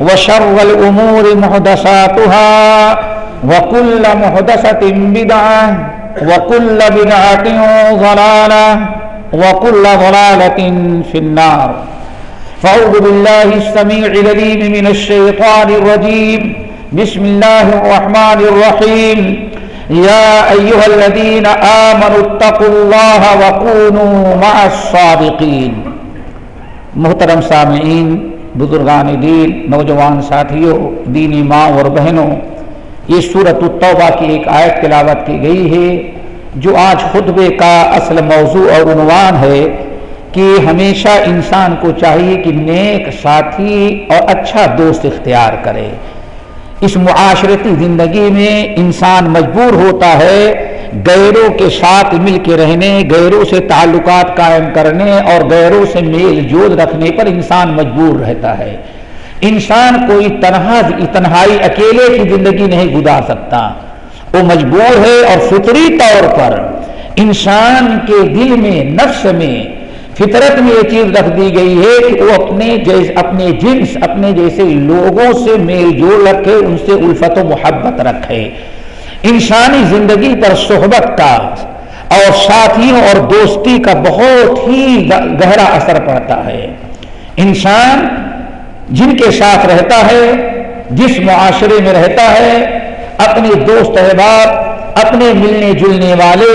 وشر الأمور محدثاتها وكل محدثة بدعة وكل بدعة ضلالة وكل ضلالة في النار. فأعوذ بالله السميع العليم من الشيطان الرجيم. بسم الله الرحمن الرحيم. يا أيها الذين آمنوا اتقوا الله وكونوا مع الصادقين. محترم سامعین بزرگان دین، نوجوان ساتھیوں، دینی ماں اور بہنوں، یہ صورت التوبہ کی ایک آیت تلاوت کی گئی ہے، جو آج خطبے کا اصل موضوع اور عنوان ہے کہ ہمیشہ انسان کو چاہیے کہ نیک ساتھی اور اچھا دوست اختیار کرے۔ اس معاشرتی زندگی میں انسان مجبور ہوتا ہے غیروں کے ساتھ مل کے رہنے، غیروں سے تعلقات قائم کرنے اور غیروں سے میل جول رکھنے پر انسان مجبور رہتا ہے۔ انسان کوئی تنہا، تنہائی اکیلے کی زندگی نہیں گزار سکتا۔ وہ مجبور ہے اور فطری طور پر انسان کے دل میں، نفس میں فطرت میں یہ چیز رکھ دی گئی ہے کہ وہ اپنے جیس اپنے جنس، اپنے جیسے لوگوں سے میل جول رکھے، ان سے الفت و محبت رکھے۔ انسانی زندگی پر صحبت کا اور ساتھیوں اور دوستی کا بہت ہی گہرا اثر پڑتا ہے۔ انسان جن کے ساتھ رہتا ہے، جس معاشرے میں رہتا ہے، اپنے دوست احباب اپنے ملنے جلنے والے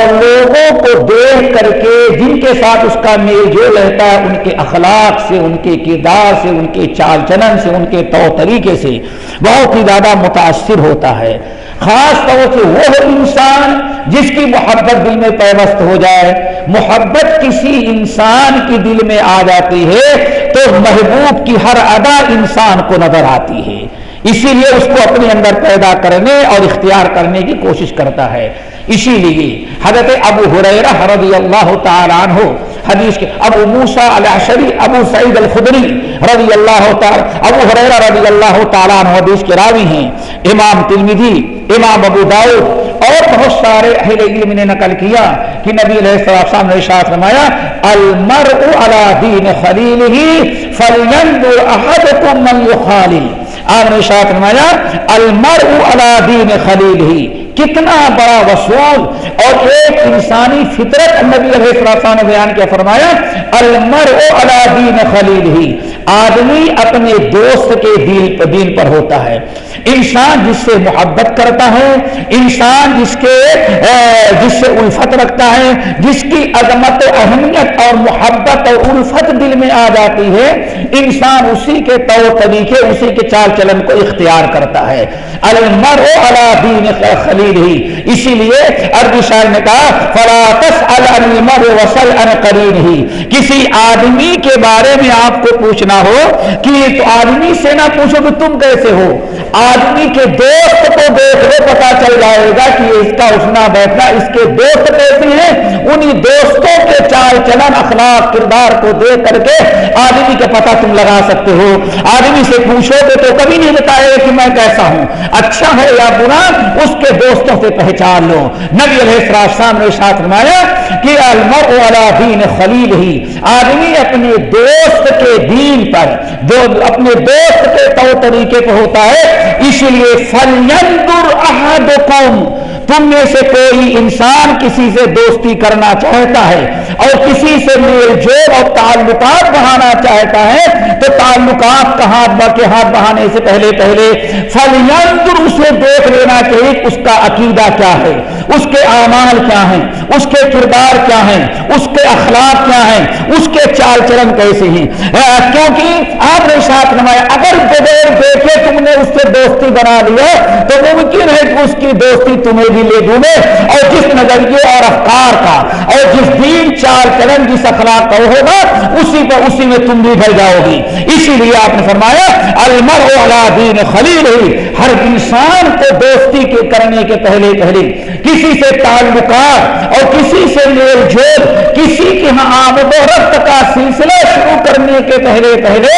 اور لوگوں کو دیکھ کر کے جن کے ساتھ اس کا میل جو رہتا ہے، ان کے اخلاق سے، ان کے کردار سے، ان کے چال چلن سے، ان کے طور طریقے سے بہت ہی زیادہ متاثر ہوتا ہے۔ خاص طور سے وہ انسان جس کی محبت دل میں پیوست ہو جائے، محبت کسی انسان کی دل میں آ جاتی ہے تو محبوب کی ہر ادا انسان کو نظر آتی ہے۔ اسی لیے اس کو اپنے اندر پیدا کرنے اور اختیار کرنے کی کوشش کرتا ہے۔ اسی لیے حضرت ابو حریرہ رضی اللہ تعالیٰ عنہ، حدیث کے ابو موسیٰ العشری ابو سعید الخدری رضی اللہ تعالیٰ، ابو حریرہ رضی اللہ تعالیٰ عنہ حدیث کے راوی ہیں۔ امام تلمیدی امام ابو داؤد اور بہت سارے اہل علم نے نقل کیا کہ نبی علیہ السلام نے ارشاد فرمایا، المرء على دین خلیلہ فلینظر احدکم من یخالل۔ آپ نے شاہ فرمایا المر علی دین خلیل ہی کتنا بڑا وسوس اور ایک انسانی فطرت نبی علیہ السلام نے بیان کیا، فرمایا المر علی دین خلیل ہی آدمی اپنے دوست کے دین دین پر ہوتا ہے۔ انسان جس سے محبت کرتا ہے، انسان جس کے جس سے الفت رکھتا ہے، جس کی عظمت اہمیت اور محبت اور الفت دل میں آ جاتی ہے، انسان اسی کے طور طریقے، اسی کے چال چلن کو اختیار کرتا ہے۔ المرء علی دین خلیل ہی اسی لیے عربی شاعر نے کہا، فلا تسأل عن المرء وسل عن قرین ہی کسی آدمی کے بارے میں آپ کو پوچھنا پوچھنا ہو کہ تو آدمی سے نہ پوچھو کہ تم کیسے ہو۔ آدمی کے دوست کو دیکھ لو پتا چل جائے گا کہ اس کا اٹھنا بیٹھنا اس کے دوست کیسے ہیں۔ انہی دوستوں کے چال چلن اخلاق کردار کو دیکھ کر کے آدمی کا پتہ تم لگا سکتے ہو۔ آدمی سے پوچھو گے تو کبھی نہیں بتائے گا کہ میں کیسا ہوں۔ اچھا ہے یا برا اس کے دوستوں سے پہچان لو۔ نبی علیہ السلام نے ساتھ فرمایا کہ المر والا دین خلیل ہی۔ آدمی اپنے دوست کے دین پر، جو اپنے دوست کے طور طریقے پہ ہوتا ہے، اس لیے فلیندر احدکم تم میں سے کوئی انسان کسی سے دوستی کرنا چاہتا ہے اور کسی سے میل جول اور تعلقات بڑھانا چاہتا ہے، تو تعلقات کا ہاتھ کے ہاتھ بڑھانے سے پہلے پہلے فلیندر اسے دیکھ لینا چاہیے اس کا عقیدہ کیا ہے۔ اس کے اعمال کیا ہیں؟ اس کے کردار کیا ہیں؟ اس کے اخلاق کیا ہیں؟ اس کے چال چلن کیسے ہیں؟ کیونکہ آپ نے ساتھ نمایا اگر بغیر دیکھے تم نے اس سے دوستی بنا لیا تو ممکن ہے کہ اس کی دوستی تمہیں بھی لے ڈوبے اور جس نظریے اور افکار کا، اور جس دین چار چلن، جس اخلاق کا ہوگا، اسی پر اسی میں تم بھی بھر جاؤ گی۔ اسی لیے آپ نے فرمایا المر دین خلیل ہر انسان کو دوستی کے کرنے کے پہلے پہلے کسی سے تعلقات اور کسی سے میل جول، کسی کی ہاں آمد و رفت کا سلسلہ شروع کرنے کے پہلے پہلے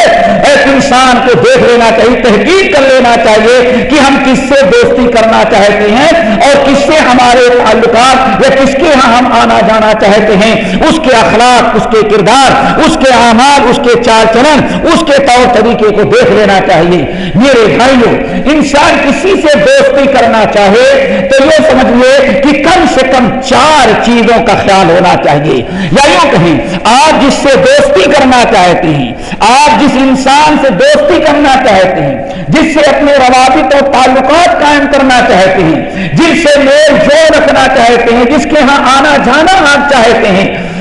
ایک انسان کو دیکھ لینا چاہیے، تحقیق کر لینا چاہیے کہ ہم کس سے دوستی کرنا چاہتے ہیں اور کس سے ہمارے تعلقات یا کس کے ہاں ہم آنا جانا چاہتے ہیں۔ اس کے اخلاق، اس کے کردار، اس کے اعمال، اس کے چال چلن، اس کے طور طریقے کو دیکھ لینا چاہیے۔ میرے بھائیوں، انسان کسی سے دوستی کرنا چاہے تو یہ سمجھیے کہ کم سے کم چار چیزوں کا خیال ہونا چاہیے۔ یا یوں کہیں، آپ جس سے دوستی کرنا چاہتے ہیں، آپ جس انسان سے دوستی کرنا چاہتے ہیں، جس سے اپنے روابط اور تعلقات قائم کرنا چاہتے ہیں، جس سے میل جول رکھنا چاہتے ہیں، جس کے ہاں آنا جانا آپ چاہتے ہیں،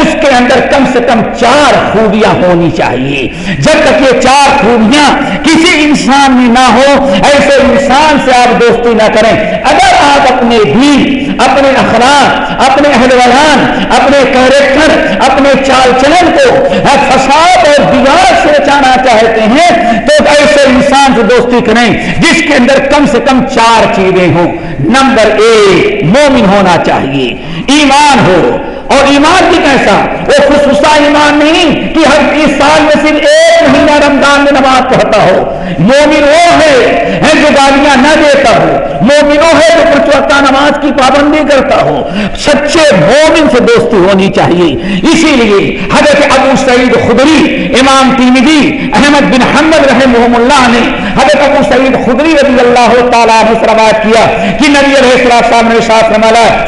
اس کے اندر کم سے کم چار خوبیاں ہونی چاہیے۔ جب تک یہ چار خوبیاں کسی انسان میں نہ ہو، ایسے انسان سے آپ دوستی نہ کریں۔ اگر آپ اپنے دین، اپنے اخلاق، اپنے اہل ویان اپنے کیریکٹر اپنے چال چلن کو فساد اور دیوار سے بچانا چاہتے ہیں، تو ایسے انسان سے دوستی کریں جس کے اندر کم سے کم چار چیزیں ہوں۔ نمبر ایک، مومن ہونا چاہیے۔ ایمان ہو۔ اور ایمان بھی کیسا وہ خصوصا ایمان نہیں کہ ہر بیس سال میں صرف ایک مہینہ رمضان میں نماز پڑھتا ہو۔ مومن وہ ہے جو گالیاں نہ دیتا ہو۔ مومن وہ ہے جو پچوتا نماز کی پابندی کرتا ہو۔ سچے مومن سے دوستی ہونی چاہیے۔ اسی لیے حضرت ابو سعید خدری، امام تیمدی احمد بن حمد رحمہ اللہ نے حضرت ابو سعید خدری رضی اللہ تعالیٰ نے سروات کیا کہ نبی علیہ السلام نے ساتھ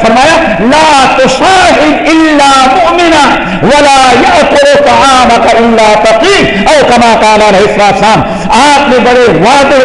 فرمایا لا تشاہد الا مؤمنا ولا ياكل طعامك الا تقي. او كما قال عليه السلام آپ نے بڑے واضح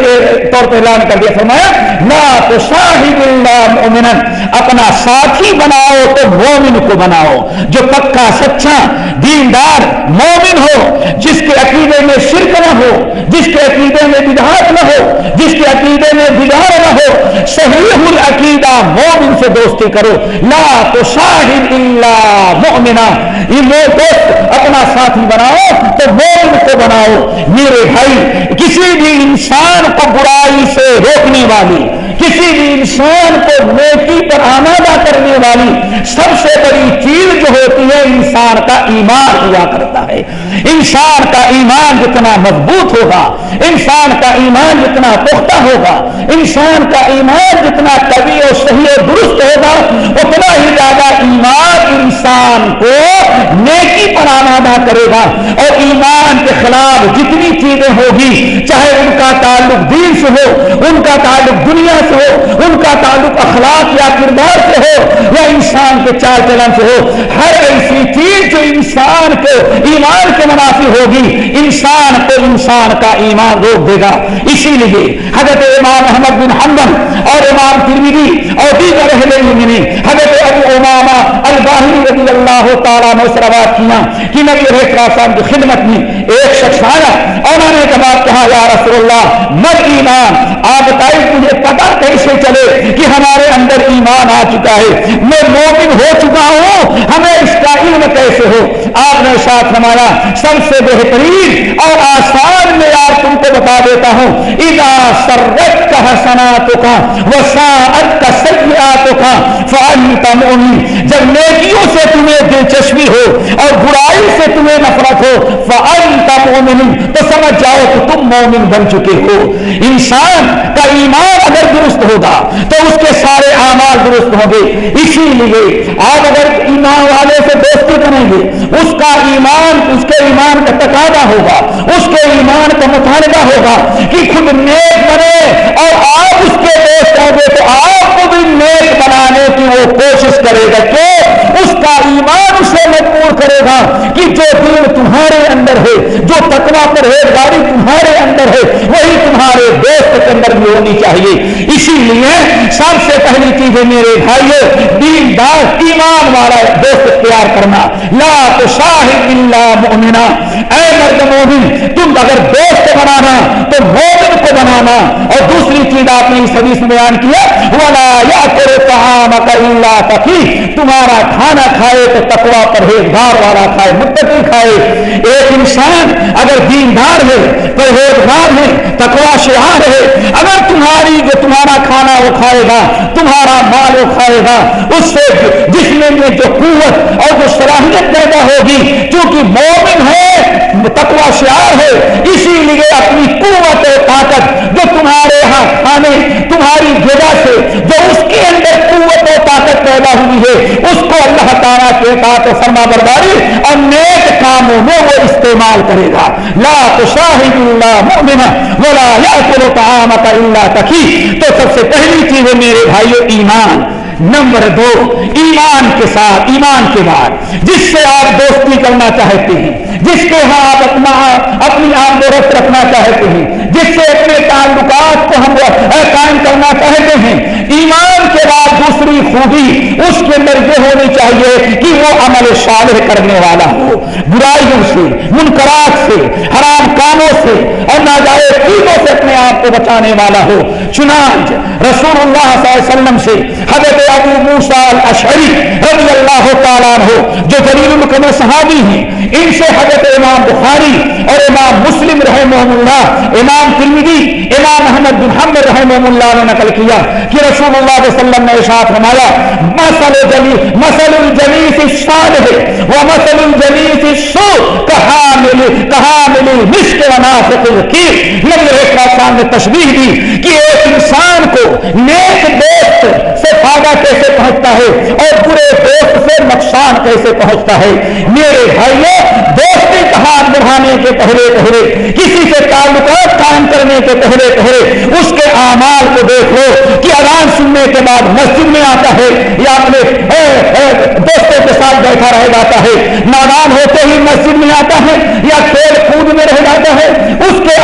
طور پر اعلان کر دیا، فرمایا، لا تشاهد الا مؤمنا، اپنا ساتھی بناؤ تو مومن کو بناؤ، جو پکا، سچا، دیندار مومن ہو، جس کے عقیدے میں شرک نہ ہو، جس کے عقیدے میں بدعات نہ ہو، جس کے عقیدے میں بدار نہ ہو، صحیح العقیدہ مومن سے دوستی کرو۔ لا تو شاہد اللہ مومنا یہ دوست اپنا ساتھی بناؤ تو مومن کو بناؤ۔ میرے بھائی، کسی بھی انسان کو برائی سے روکنے والی کسی بھی انسان کو نیکی پر آمادہ کرنے والی سب سے بڑی چیز جو ہوتی ہے، انسان کا ایمان ہوا کرتا ہے۔ انسان کا ایمان جتنا مضبوط ہوگا، انسان کا ایمان جتنا پختہ ہوگا، انسان کا ایمان جتنا کبھی اور صحیح اور درست ہوگا، اتنا ہی زیادہ ایمان انسان کو نیکی پر آمادہ کرے گا۔ اور ایمان کے خلاف جتنی چیزیں ہوگی، چاہے ان کا تعلق دین سے ہو، ان کا تعلق دنیا سے ہو، ان کا تعلق اخلاق یا کردار سے ہو، یا انسان کے چال چلن سے ہو، ہر ایسی چیز جو انسان کو ایمان کے منافی ہوگی، انسان کو انسان کا ایمان روک دے گا۔ اسی لیے حضرت امام احمد بن حمد اور امام ترمیدی اور دیگر اہل علم نے حضرت ابو امامہ الباہی رضی اللہ تعالیٰ نے سروات کیا کہ نبی علیہ السلام کی خدمت میں ایک شخص آیا اور انہوں نے ایک کہا، یا رسول اللہ، مر ایمان، آپ بتائیے تجھے پتا کیسے چلے کہ ہمارے اندر ایمان آ چکا ہے۔ میں مومن ہو چکا ہوں، ہمیں اس کا علم کیسے ہو؟ آپ نے ساتھ ہمارا سب سے بہترین اور آسان میں آپ تم کو بتا دیتا ہوں۔ ادا سرت کا حسناتوں کا وساعت کا سیاحتوں کا فانت مومن جب نیکیوں سے تمہیں دلچسپی ہو اور برائی سے تمہیں نفرت ہو، فانت مومن تو سمجھ جاؤ کہ تم مومن بن چکے ہو۔ انسان کا ایمان اگر درست درست ہوگا تو اس کے سارے اعمال درست ہوں گے۔ اسی لیے آپ اگر ایمان والے سے دوستی کریں گے، اس کا ایمان، اس کے ایمان کا تقاضا ہوگا، اس کے ایمان کا مطالبہ ہوگا کہ خود نیک بنے اور آپ اس کے دوست ہوں گے تو آپ کو بھی نیک بنانے کی وہ کوشش کرے گا کہ اس کا ایمان اسے مجبور کرے گا۔ جو دین تمہارے اندر ہے، جو تکوا پر ہے گاڑی تمہارے اندر ہے، وہی تمہارے دوست کے اندر بھی ہونی چاہیے۔ اسی لیے سب سے پہلی چیز ہے میرے بھائیو دین دار ایمان والا دوست اختیار کرنا۔ لا تو شاہد اللہ مومنا اے مرد مومن، تم اگر دوست بنانا، تو مومن کو بنانا۔ اور دوسری چیز آپ نے اس حدیث میں بیان کیا، ولا یا کرے کہاں اللہ تکی تمہارا کھانا کھائے تو تقوا پرہیزگار والا کھائے متقی کھائے۔ ایک انسان اگر دیندار ہے، پرہیزگار ہے تقوا شہار ہے، اگر تمہاری جو تمہارا کھانا وہ کھائے گا، تمہارا مال وہ کھائے گا، اس سے جسم میں جو قوت اور جو صلاحیت پیدا ہوگی کیونکہ مومن ہے تقوا شعار ہے، اسی لیے اپنی قوت و طاقت جو تمہارے یہاں کھانے، تمہاری جگہ سے، جو اس کے اندر قوت و طاقت پیدا ہوئی ہے۔ اس کو اللہ تعالیٰ کے ساتھ فرما برداری اور نیک کاموں میں وہ استعمال کرے گا۔ لا تو شاہد اللہ مومن ولا یا اللہ تکی۔ تو سب سے پہلی چیز ہے میرے بھائیو، ایمان۔ نمبر دو، ایمان کے ساتھ، ایمان کے بعد۔ جس سے آپ دوستی کرنا چاہتے ہیں، جس کے ہاں آپ اپنا اپنی آمد و رفت رکھنا چاہتے ہیں جس سے اپنے تعلقات کو ہم قائم کرنا چاہتے ہیں، ایمان کے بعد دوسری خوبی اس کے اندر یہ ہونی چاہیے کہ وہ عمل صالح کرنے والا ہو، برائیوں سے، منکرات سے، حرام کاموں سے اور ناجائز چیزوں سے اپنے آپ کو بچانے والا ہو۔ چنانچہ رسول اللہ صلی اللہ علیہ وسلم سے حضرت ابو موسا الاشعری رضی اللہ تعالیٰ ہو جو جلیل المکمل صحابی ہیں، ان سے حضرت امام بخاری اور امام مسلم رحمہ اللہ، امام تلمیدی امام احمد بن حمد رحمہ اللہ نے نقل کیا کہ رسول اللہ علیہ وسلم نے ارشاد فرمایا، مسل جلی، مسل الجلیس الصالح و الجلیس السوء کہا ملی کہا ملی مشک و نافق الکیر نبی رحمہ اللہ نے تشبیح دی کہ ایک انسان کو نیک دوست سے فائدہ کیسے پہنچتا ہے اور برے دوست سے نقصان کیسے پہنچتا ہے؟ میرے بھائیوں دوستی کا ہاتھ بڑھانے کے پہلے پہلے، کسی سے تعلقات قائم کرنے کے پہلے پہلے، اس کے اعمال کو دیکھ لو کہ اذان سننے کے بعد مسجد میں آتا ہے یا اپنے دوستوں کے ساتھ بیٹھا رہ جاتا ہے۔ نادان ہوتے ہی مسجد میں آتا ہے یا کھیل کود میں رہ جاتا ہے اس کے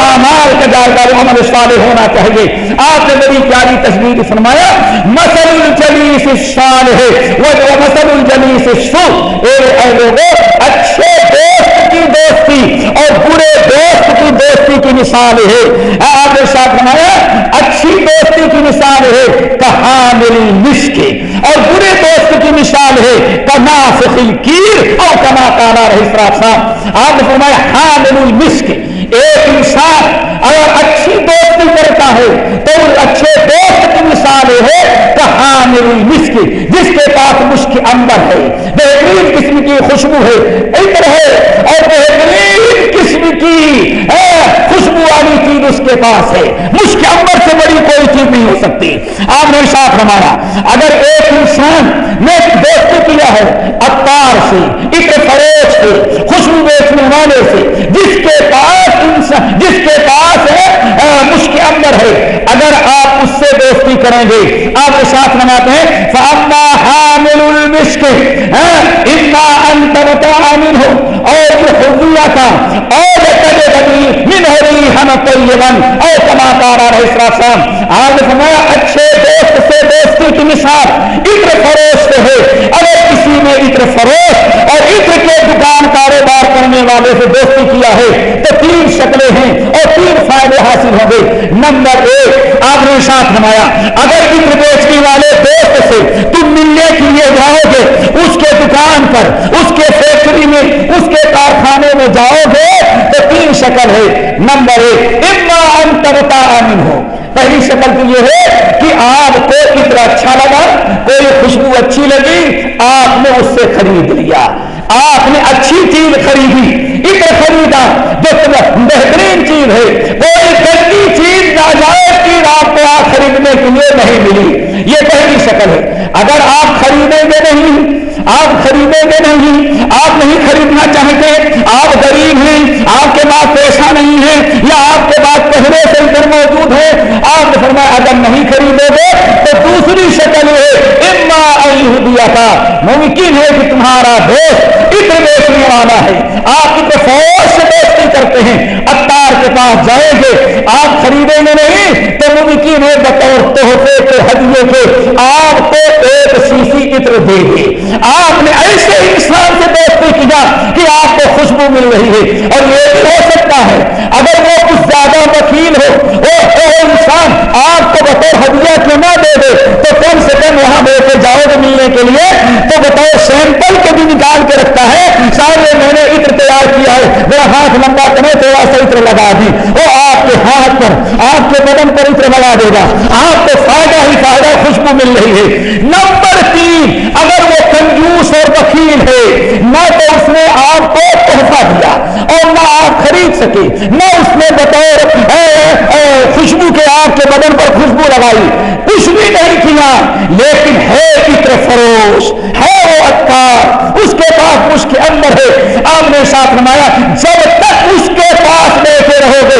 اعمال کا عمل صالح ہونا چاہیے۔ آپ نے بڑی پیاری تصویر فرمایا مسل الجلیس الصالح وہ جو مسل الجلیس السوء اے اے لوگوں اچھے دوست کی دوستی اور برے دوست کی دوستی کی مثال ہے۔ آپ نے ساتھ بنایا اچھی دوستی کی مثال ہے کہاں میری مشک اور برے دوست کی مثال ہے کما فخل کیر اور کما کانا رہی صاحب۔ آپ نے فرمایا ہاں میری مشک ایک انسان اگر اچھی دوستی کرتا ہے تو اس اچھے دوست کی مثال ہے کہاں میری مشک جس کے پاس مشک اندر ہے، بہترین قسم کی خوشبو ہے، عطر ہے، اور بہترین قسم کی خوشبو والی چیز اس کے پاس ہے۔ مشک اندر سے بڑی کوئی چیز نہیں ہو سکتی۔ آپ نے ساتھ ہمارا اگر ایک انسان نے دوستی کیا ہے اتار سے، عطر فروش سے، خوشبو بیچنے والے سے، جس کے پاس جس کے پاس ہے مشک اندر ہے۔ اگر آپ اس سے دوستی کریں گے، آپ کے ساتھ مناتے ہیں فاما حامل المشک اتنا انتر عامل ہو اور جو حضیہ اور فرمایا، اچھے دوست سے دوستی کی مثال عطر فروش سے ہے۔ اگر نے عطر فروش اور عطر کے دکان کاروبار کرنے والے سے دوستی کیا ہے تو تین شکلیں ہیں اور تین فائدے حاصل ہوں گے۔ نمبر ایک، آپ نے ساتھ نمایا اگر عطر بیچنے والے دوست سے تم ملنے کے لیے جاؤ گے، اس کے دکان پر، اس کے فیکٹری میں، اس کے کارخانے میں جاؤ گے تو تین شکل ہے نمبر ایک، اما انترتا امن ہو پہلی شکل تو یہ ہے کہ آپ کو اتنا اچھا لگا، کوئی خوشبو اچھی لگی آپ اس سے خرید لیا۔ آپ نے اچھی چیز خریدی اتنا خریدا جو بہترین چیز ہے۔ کوئی گندی چیز ناجائز چیز آپ کو آپ خریدنے کے لیے نہیں ملی۔ یہ پہلی شکل ہے۔ اگر آپ خریدیں گے نہیں، آپ خریدیں گے نہیں، آپ نہیں خریدنا چاہتے، آپ غریب ہیں، آپ کے پاس پیسہ نہیں ہے، یا آپ کے پاس پہلے سے ادھر موجود ہے، آپ نے فرمایا اگر نہیں خریدو گے تو دوسری شکل ہے۔ اما نہیں دیا تھا۔ ممکن ہے کہ تمہارا دوست اتر بیچنے والا ہے۔ آپ اتر فوج سے دوستی کرتے ہیں۔ اتار کے پاس جائیں گے۔ آپ خریدیں گے نہیں تو ممکن ہے بطور تحفے کے ہدیے کے آپ کو ایک سیسی عطر دے گے۔ آپ نے ایسے انسان سے دوستی کیا کہ آپ کو خوشبو مل رہی ہے۔ اور یہ بھی ہو سکتا ہے۔ اگر وہ کچھ زیادہ وکیل ہو، وہ انسان آپ کو بطور ہدیہ کیوں نہ دے دے تو کم سے کم وہاں لے کے جاؤ گے ملنے کے لیے تو بطور سیمپل کے بھی نکال کے رکھتا ہے سارے میں نے عطر تیار کیا ہے میرا ہاتھ لمبا کرے تھوڑا سا دی وہ آپ کے ہاتھ پر، آپ کے بدن پر عطر لگا دے گا۔ آپ کو فائدہ ہی فائدہ، خوشبو مل رہی ہے۔ نمبر تین، اگر وہ کنجوس اور وکیل ہے، نہ تو اس نے آپ کو تحفہ دیا اور نہ آپ خرید سکے۔ نہ اس نے بطور خوشبو کے آپ کے بدن پر خوشبو لگائی۔ کچھ بھی نہیں کیا لیکن ہے عطر فروش، ہے وہ اتار اس کے پاس، اس کے اندر ہے۔ آپ نے ساتھ نمایا جب تک اس کے پاس بیٹھے رہو گے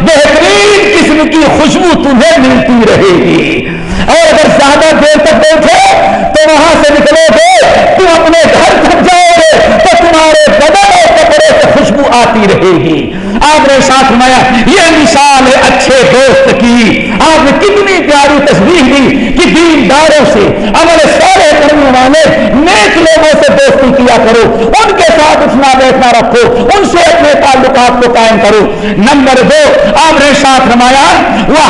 بہترین قسم کی خوشبو تمہیں ملتی رہے گی۔ اور اگر زیادہ دیر تک بیٹھے تو وہاں سے نکلو گے، تم اپنے گھر تک جاؤ گے، تو تمہارے بدن اور کپڑے سے خوشبو آتی رہے گی۔ آپ نے ساتھ مایا یہ مثال ہے اچھے دوست کی۔ آپ نے کتنی پیاری تصویر دی کہ دینداروں سے عمل سارے نیک لوگوں سے دوستی کیا کرو ان کے ساتھ اٹھنا بیٹھنا رکھو ان سے اپنے تعلقات کو قائم کرو نمبر دو آپ نے ساتھ نمایا وہ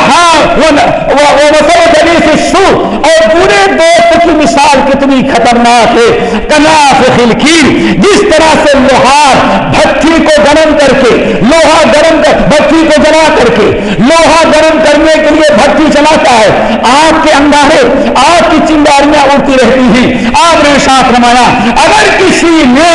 سو اور برے دوست کی مثال کتنی خطرناک ہے کناف خلکیر جس طرح سے لوہار بھٹی کو گرم کر کے، لوہا گرم کر، بھٹی کو جلا کر کے، لوہا گرم کرنے کے لیے بھٹی چلاتا ہے۔ آپ کے انگارے آپ کی چنگاریاں اڑتی رہتی ہیں۔ آپ نے ساتھ رمایا اگر کسی نے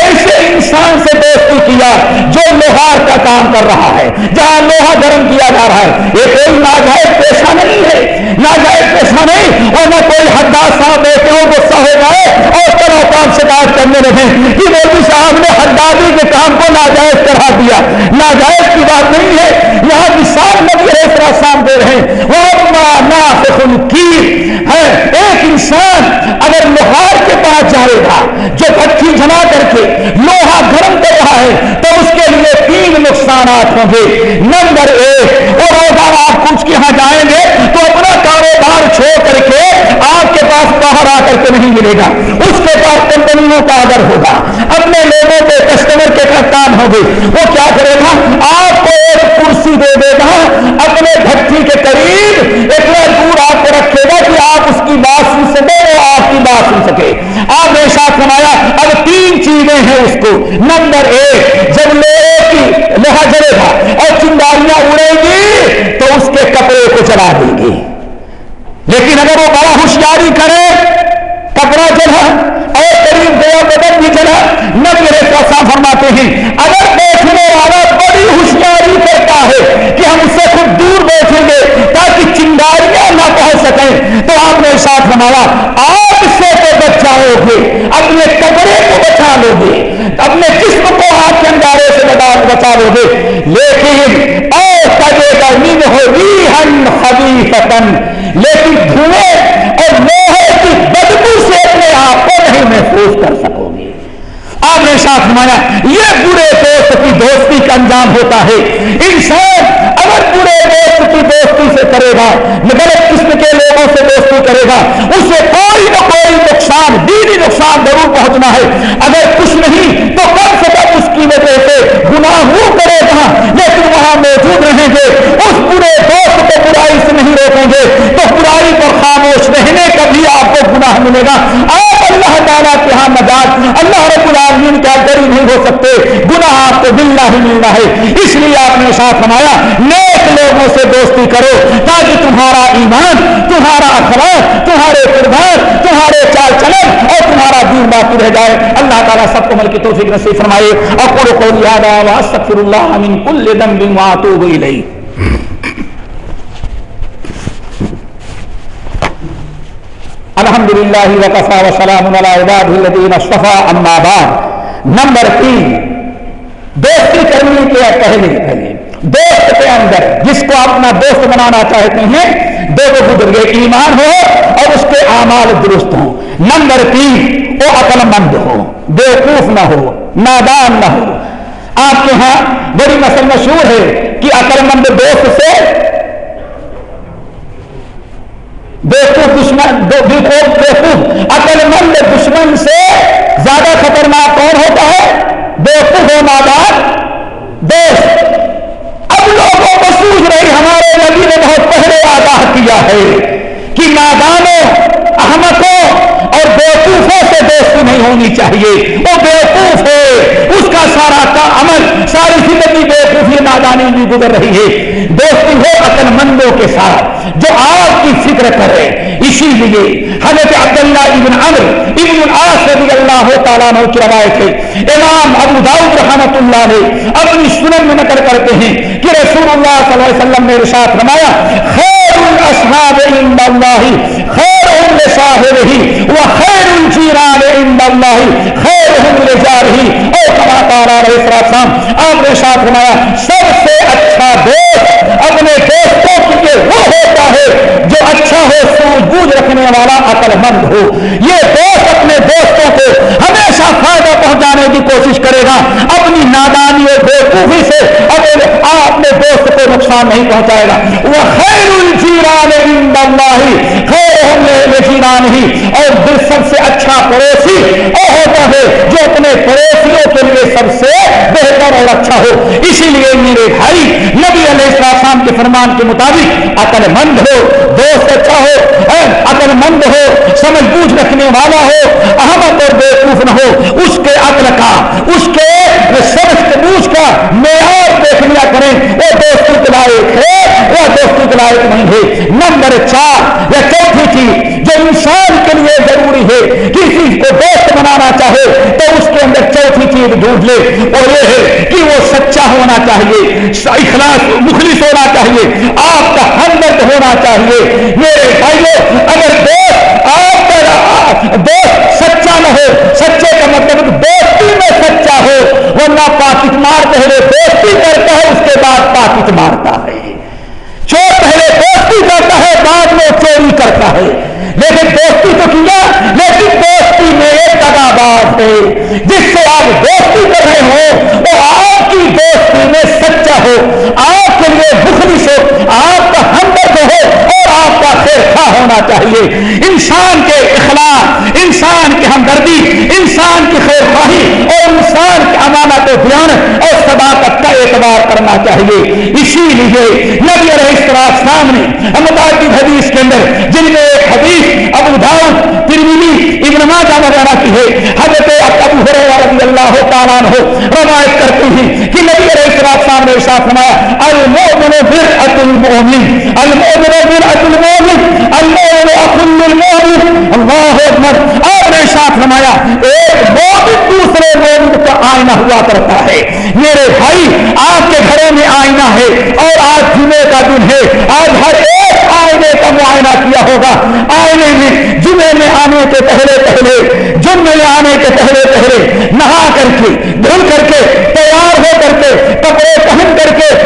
ایسے انسان سے دوستی کیا جو لوہار کا کام کر رہا ہے، جہاں لوہا گرم کیا جا رہا ہے، یہ کوئی ناجائز پیشہ نہیں ہے۔ ناجائز پیشہ نہیں اور کوئی حداد صاحب بیٹے ہو غصہ ہو جائے اور کرو کام شکایت کرنے لگے۔ کہ مودی صاحب نے حدادی کے کام کو ناجائز کرا دیا۔ ناجائز کی بات نہیں ہے، یہاں مثال نبی اس طرح سام دے رہے ہیں۔ وہ ہے۔ ایک انسان اگر لوہار کے پاس جائے گا، جو بچی جما کر کے لوہا گرم کر رہا ہے، تو اس کے لیے تین نقصانات ہوں گے۔ نمبر ایک، اور آپ کچھ کے یہاں جائیں گے تو اپنا کاروبار چھوڑ کر کے آپ کے آ کر کے نہیں ملے گا۔ اس کے پاس کمپنیوں کا آدر ہوگا۔ اپنے لوگوں کے کسٹمر کے کام ہوگی وہ کیا کرے گا؟ آپ کو ایک کرسی دے دے گا۔ اپنے بھٹی کے قریب اتنا دور آپ کو رکھے گا کہ آپ اس کی بات سن سکے وہ آپ کی بات سن سکے۔ آپ نے ساتھ سنایا اب تین چیزیں ہیں اس کو۔ نمبر ایک، جب لوہے کی لوہا جلے گا اور چنگاریاں اڑے گی تو اس کے کپڑے کو چلا دے گی لیکن اگر وہ بڑا ہوشیاری کرے چلا اور قریب گیا بدن بھی چلا نہ میرے صاحب فرماتے ہیں، اگر بیٹھنے والا بڑی ہوشیاری کرتا ہے کہ ہم اس سے خود دور بیٹھیں گے تاکہ چنگاریاں نہ پہنچ سکیں، تو آپ نے ساتھ بنایا آگ سے تو بچ جاؤ گے، اپنے کپڑے کو بچا لو گے، اپنے جسم کو ہاتھ کے اندارے سے بچا لو گے۔ لیکن اور کبے گرمی میں ہو ریحن لیکن دھوئے اور لوہے کی بدبو سے اپنے آپ نہیں محفوظ کر سکو گے۔ آپ نے ساتھ مانا، یہ برے دوست کی دوستی کا انجام ہوتا ہے۔ انسان اگر برے دوست کی دوستی سے کرے گا غلط قسم کے لوگوں سے دوستی کرے گا، اسے کوئی نہ کوئی نقصان، دینی نقصان ضرور پہنچنا ہے۔ اگر کچھ نہیں، تو کم سے کم اس کی وجہ سے گناہ کرے گا لیکن وہاں موجود رہیں گے۔ اس برے دوست کو برائی سے نہیں روکیں گے۔ تو برائی پر خاموش رہنے کا بھی آپ کو گنا ملے گا۔ کرنا ہے۔ اس لیے آپ نے ساتھ فرمایا، نیک لوگوں سے دوستی کرو تاکہ تمہارا ایمان، تمہارا اخلاق، تمہارے کردار، تمہارے چال چلن اور تمہارا دین باقی رہ جائے۔ اللہ تعالیٰ سب کو مل کی توفیق نصیب فرمائے۔ اور قول قول یادا واستغفر اللہ من کل ذنب واتوب الیہ۔ الحمد للہ وقفا وسلام الدین اصطفیٰ، اما بعد۔ نمبر تین دوستی کرنے کے پہلے پہلے دوست کے اندر جس کو اپنا دوست بنانا چاہتے ہیں، دو کو گزر ایمان ہو اور اس کے اعمال درست ہوں۔ نمبر تین، وہ عقل مند ہو، بیوقوف نہ ہو، نادان نہ ہو۔ آپ کے ہاں بڑی مسل مشہور ہے کہ عقل مند دوست سے بیوقوف دشمن، بیوقوف عقل مند دشمن سے زیادہ خطرناک کون ہوتا ہے؟ بیوقوف و نادان۔ دوست اب لوگوں کو سوچ رہی ہمارے نبی نے بہت پہلے آگاہ کیا ہے کہ نادانوں احمدوں اور بیوقوفوں سے دوستی نہیں ہونی چاہیے۔ وہ بیوقوف ہے۔ اس کا سارا کا عمل، ساری زندگی بیوقوفی نادانی بھی گزر رہی ہے۔ دوستی ہو عقل مندوں کے ساتھ، جو آپ کی فکر کرے اسی لیے حضرت عبداللہ ابن عمر ابن العاص رضی اللہ تعالیٰ عنہ کی روایت ہے۔ امام ابو داؤد رحمت اللہ نے اپنی سنن میں نقل کرتے ہیں کہ رسول اللہ صلی اللہ علیہ وسلم نے ارشاد فرمایا خیر الاصحاب عند اللہ خیر لصاحبہ وخیر الجيران عند الله خیرهم لجاره او کما قال علیہ السلام آپ نے ارشاد فرمایا، سب سے اچھا دوست اپنے دوستوں کے وہ ہوتا ہے جو اچھا ہو سوجھ بوجھ رکھنے والا عقل مند ہو۔ یہ دوست اپنے دوستوں کو ہمیشہ فائدہ پہنچانے کی کوشش کرے گا، اپنی نادانی اور بیوقوفی سے اپنے دوست کو نقصان نہیں پہنچائے گا۔ وہ خیر الجیران عند اللہ، خیر الجیران ہی۔ اور دل سب سے اچھا پڑوسی وہ ہوتا ہے جو اپنے پڑوسیوں کے لیے سب سے بہتر اور اچھا ہو۔ اسی لیے میرے بھائی، نبی علیہ السلام کے فرمان کے مطابق عقل مند ہو، دوست اچھا ہو عقل مند ہو، سمجھ بوجھ رکھنے والا ہو، احمد اور بیوقوف نہ ہو۔ اس کے عقل کا اس کے سمجھ بوجھ کا معیار دیکھ لیا کریں۔ وہ دوستی کے لائق ہے وہ دوستی کے لائق نہیں ہے نمبر چار یا چوتھی چیز جو انسان کے لیے ضروری ہے کسی کو دوست بنانا چاہے، تو اس کے اندر چوتھی چیز ڈھونڈ لے۔ اور یہ ہے کہ وہ سچا ہونا چاہیے، اخلاص مخلص ہونا چاہیے، آپ کا ہمدرد ہونا چاہیے۔ میرے بھائیوں اگر دوست آپ کا دوست سچا نہ ہو، سچے کا مطلب اپنا پاکٹ مار پہلے دوستی کرتا ہے، اس کے بعد پاکٹ مارتا ہے۔ چور پہلے دوستی کرتا ہے، بعد میں چوری کرتا ہے۔ لیکن دوستی تو کیا لیکن دوستی میں ایک دگا بات ہے۔ جس سے آپ دوستی کر رہے ہو وہ آپ کی دوستی میں سچا ہو۔ آپ کے لیے مخلص سے آپ کا ہمدرد ہو اور آپ کا ہونا چاہیے۔ انسان کے اخلاق، انسان کی ہمدردی، انسان کی خیر خواہی اور انسان کی امانت و بیان اور صداقت کا اعتبار کرنا چاہیے۔ اسی لیے نبی علیہ السلام سامنے متعدد حدیث کے اندر، جن میں ایک حدیث ابو داؤد ترمیمی ابن ماجہ وغیرہ کی ہے۔ حضرت ابو ہریرہ رضی اللہ تعالیٰ عنہ روایت کرتے ہیں کہ نبی علیہ السلام نے ارشاد فرمایا، المؤمن برعۃ المؤمن المؤمن برعۃ المؤمن المؤمن۔ فرمایا، ایک مومن دوسرے مومن کا آئینہ ہوا کرتا ہے۔ میرے بھائی، آپ کے گھروں میں آئینہ ہے اور آج جمعے کا دن ہے۔ آج ہر ایک آئینے کا معائنہ کیا ہوگا۔ آئینے میں جمعے میں آنے کے پہلے پہلے جمعے میں آنے کے پہلے پہلے، نہا کر کے، دھل کر کے، تیار ہو کر کے، کپڑے پہن کر کے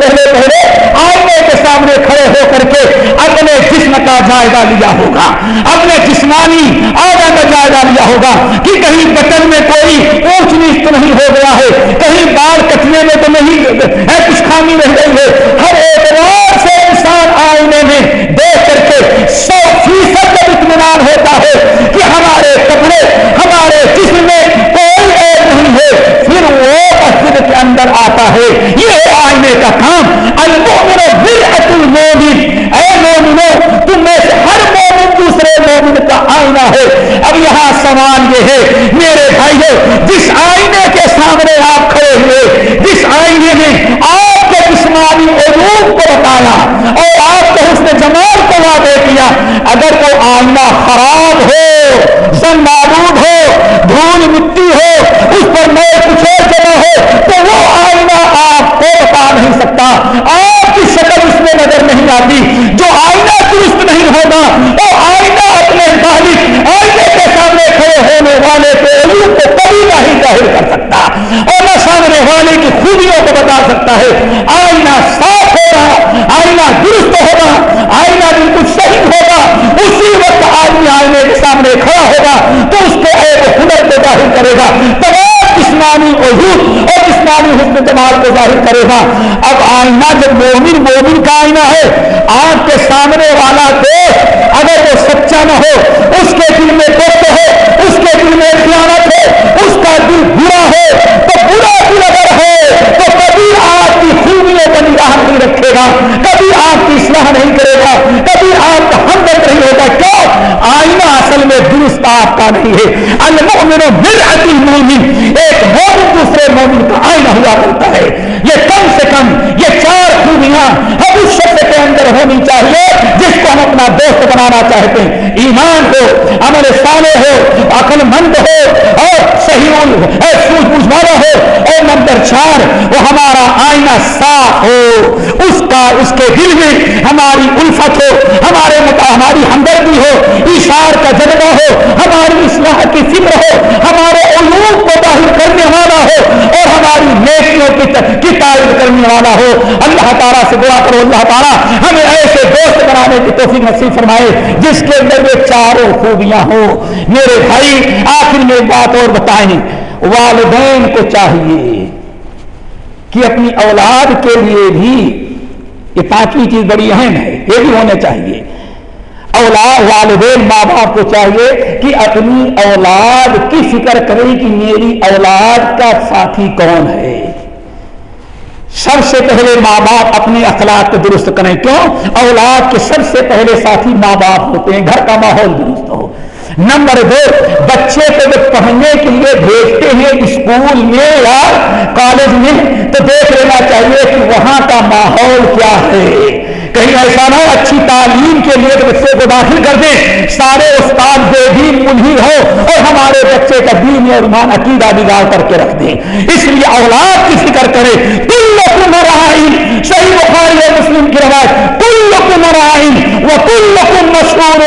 کے پہلے پہلے آئینے کے سامنے کھڑے ہو کر کے اپنے جسم کا جائزہ لیا ہوگا۔ اپنے جسمانی آگا کا جائزہ لیا ہوگا کہ کہیں بٹن میں کوئی اونچ نیچ تو نہیں ہو گیا ہے، کہیں بال کٹنے میں تو نہیں ہے، کچھ خامی رہ گئی ہے ہر اعتبار سے انسان آئینے میں دیکھ کر کے سو فیصد کا اطمینان ہوتا ہے کہ ہمارے کپڑے ہمارے جسم میں کوئی عیب نہیں ہے پھر وہ مسجد کے اندر آتا ہے۔ یہ آئینے کا کام۔ المومن برعت المومن اے مومنو، تم میں سے ہر مومن دوسرے مومن کا آئینہ ہے۔ اب یہاں سوال یہ ہے، میرے بھائیو جس آئینے کے سامنے آپ کھڑے ہوئے، جس آئینے میں آپ کے جسمانی عروب کو بتایا اور آپ کے حسن جمال کو واضح کیا، اگر کوئی آئینہ خراب ہو سن معبود ہو، دھول مٹی ہو اس پر نئے کچھ اور جمع ہو تو وہ آئینہ آپ کو بتا نہیں سکتا آپ کی شکل اس میں نظر نہیں آتی جو آئینہ درست نہیں ہوگا، وہ آئینہ اپنے مالک آئینے کے سامنے کھڑے ہونے والے کے علوم کو کبھی نہیں ظاہر کر سکتا۔ اور نہ سامنے والے کی خوبیوں کو بتا سکتا ہے۔ آئینہ صاف ہوگا، آئینہ درست ہوگا، آئینہ بالکل صحیح ہوگا۔ اسی وقت آدمی آئینے کے سامنے کھڑا ہوگا تو اس کے ایک ہنر کو ظاہر کرے گا۔ تمام جسمانی عزوت اور جسمانی حسن جمال کو ظاہر کرے گا۔ اب آئینہ جب مومن مومن کا آئینہ ہے، آپ کے سامنے والا دوست اگر وہ سچا نہ ہو، اس کے دل میں دوست ہو، اس کے دل میں خیانت ہو، اس کا دل برا ہو، تو برا دل اگر ہے تو کبھی آپ کی خوبیوں کا نگاہ نہیں رکھے گا۔ کبھی آپ کی اصلاح نہیں کرے گا۔ آئینہ اصل میں درست آپ کا نہیں ہے۔ المؤمن مرعت المؤمن، ایک مومن دوسرے مومن کا آئینہ ہوا کرتا ہے۔ یہ کم سے کم یہ چار خوبیاں ہم اس شخص کے اندر ہونی چاہیے جس کو ہم اپنا دوست بنانا چاہتے ہیں۔ ایمان ہو، عمل صالح ہو عقل مند ہو، اور صحیح سوچ بوجھ والا ہو۔ اور نمبر چار، وہ ہمارا آئینہ صاف ہو۔ اس کا، اس کے دل میں ہماری الفت ہو، ہمارے متا ہماری ہمدردی ہو۔ اشار کا جذبہ ہو، ہماری اصلاح کی فکر ہو، ہمارے علوم کو ظاہر کرنے والا ہو اور ہماری نیکیوں کی تعریف کرنے والا ہو۔ اللہ تعالیٰ سے دعا کرو، اللہ تعالیٰ ہمیں ایسے دوست بنانے کی توفیق نصیب فرمائے جس کے اندر یہ چاروں خوبیاں ہو میرے بھائی، آخر میں ایک بات اور بتائیں۔ والدین کو چاہیے کہ اپنی اولاد کے لیے بھی یہ پانچویں چیز بڑی اہم ہے، یہ بھی ہونے چاہیے۔ اولاد والدین ماں باپ کو چاہیے کہ اپنی اولاد کی فکر کرے کہ میری اولاد کا ساتھی کون ہے۔ سب سے پہلے ماں باپ اپنے اخلاق کو درست کریں۔ کیوں؟ اولاد کے سب سے پہلے ساتھی ماں باپ ہوتے ہیں، گھر کا ماحول درست ہو۔ نمبر دو، بچے کو جب پڑھنے کے لیے بھیجتے ہیں اسکول میں یا کالج میں، تو دیکھ لینا چاہیے کہ وہاں کا ماحول کیا ہے۔ کہیں ایسا نہ اچھی تعلیم کے لیے بچے کو داخل کر دیں۔ سارے استاد بے دین منہی ہو اور ہمارے بچے کا دین اور ایمان عقیدہ بگاڑ کر کے رکھ دیں۔ اس لیے اولاد کی فکر کرے صحیح بخاری ہے مسلم کی روایت کل کو مرائن وہ کل کو مشہور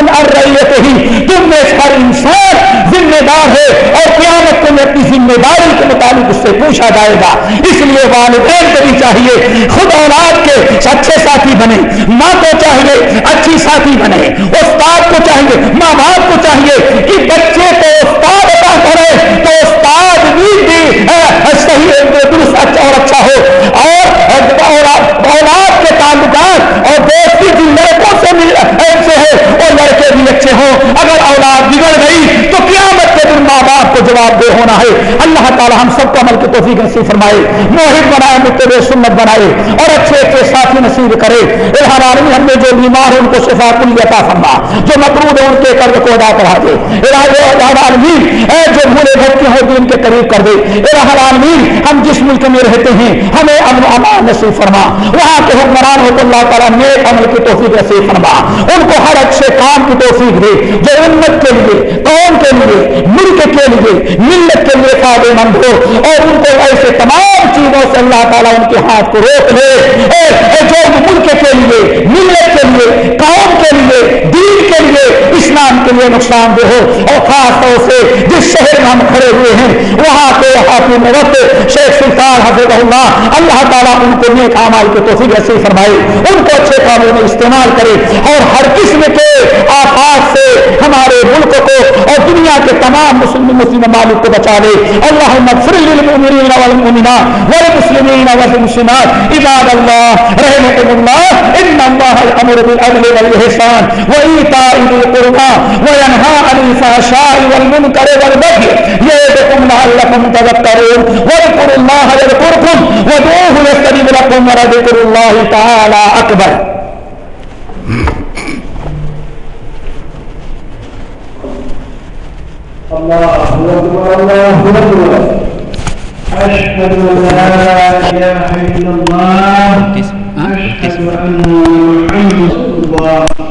ہی تم میں ہر انسان ذمہ دار ہے اور قیامت کو میں اپنی ذمہ داری کے مطابق اس سے پوچھا جائے گا۔ اس لیے والدین کو بھی چاہیے خود اولاد کے اچھے ساتھی بنے، ماں کو چاہیے اچھی ساتھی بنے، استاد کو چاہیے، ماں باپ کو چاہیے کہ بچے کو استاد ادا کرے تو استاد بھی صحیح درست اچھا اور اچھا ہو اور اولاد کے تعلقات اور دوستی جن لڑکوں سے سے ہے وہ لڑکے بھی اچھے ہوں اگر اولاد بگڑ گئی تو قیامت کے دن ماں باپ کو جواب دہ ہونا ہے اللہ تعالی ہم سب کو عمل کی توفیق نصیب فرمائے موہد بنائے متبع سنت بنائے اور اچھے اچھے ساتھی نصیب کرے۔ الہام عالمی ہم نے جو بیمار ہیں، ان کو شفا کل عطا فرما۔ جو مقروض ہے ان کے قرض کو ادا کرا دے۔ الہام عالمین، اے جو بھولے بھٹکے ہو، دین کے قریب کر دے۔ الہام عالمین، ہم جس ملک میں رہتے ہیں، ہمیں امن امان نصیب فرما۔ وہاں کے حکمران ہو تو اللہ تعالیٰ نیک عمل کی توفیق نصیب فرما۔ ان کو ہر اچھے کام کی توفیق دے۔ جو امت کے لیے، قوم کے لیے، ملک کے لیے، ملت کے لیے فائدے مند ہو اور ان کو ایسے سے تمام چیزوں سے اللہ تعالیٰ ان کے ہاتھ کو روک لے۔ جو ملک کے لیے، ملت کے لیے، قوم کے لیے، دین کے لیے اسلام کے لیے نقصان دہ ہو۔ اور خاص طور سے جس شہر میں ہم کھڑے ہوئے ہیں، وہاں کے حاکم وقت شیخ سلطان حضرت اللہ اللہ تعالیٰ ان کو نیک اعمال کے توفیق نصیب فرمائے۔ ان کو اچھے کاموں میں استعمال کرے۔ اور ہر قسم کے آفات سے ہمارے ملک کو اور دنیا کے تمام مسلم مسلم ممالک کو بچا لے۔ اللہ مغفر للمؤمنین والمؤمنات والمسلمین والمسلمات۔ عباد اللہ رحمكم الله ان الله الامر بالعدل والاحسان۔ وايتاء ذي القربى وينهى عن الفحشاء والمنكر والبغي يعظكم لعلكم تذكرون۔ واذكروا الله يذكركم وادعوه يستجب لكم ولذكر الله تعالى اكبر الله أكبر الله لا إله إلا الله أشهد أن محمد الله